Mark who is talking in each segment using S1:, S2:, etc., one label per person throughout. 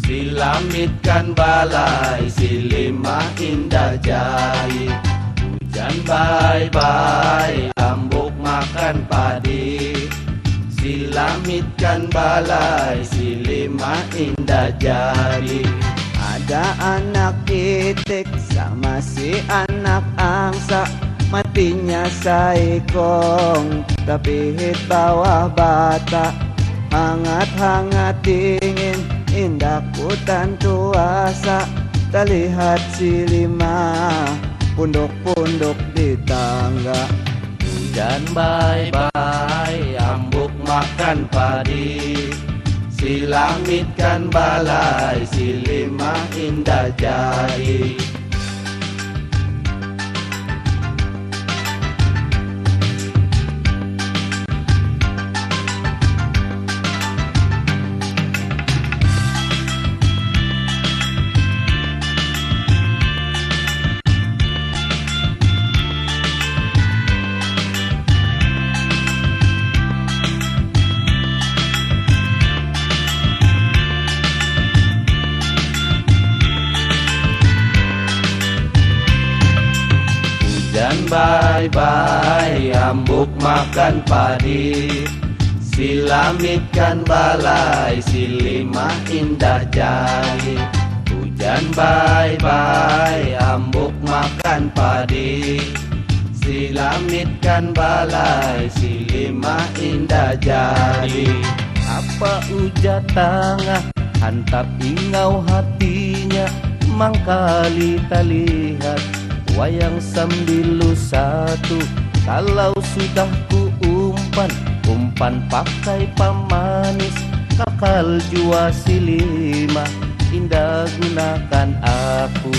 S1: Silamitkan balai Si lima indah jai Hujan bye-bye Ambuk makan padi. Silamitkan balai Si lima indah jari
S2: Ada anak itik sama si anak angsa. Matinya saikong Tapi bawah bata Hangat-hangat dingin Indah kutan tuasa Terlihat si lima Punduk-punduk di tangga.
S1: Hujan bye-bye Ambuk makan padi. Silamitkan balai Si lima indah jari Hujan bye-bye Ambuk makan padi. Silamitkan balai Si lima indah jari Hujan bye-bye Ambuk makan padi. Silamitkan balai Si lima indah jari Apa ujat tangah Hantap ingau hatinya Mangkali lihat Wayang sambilu satu Kalau sudah ku umpan Umpan pakai pamanis Kakal jua silima Indah gunakan aku.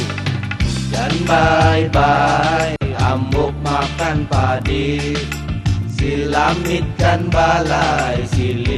S1: Hujan bye-bye Ambuk makan padi Silamitkan balai jali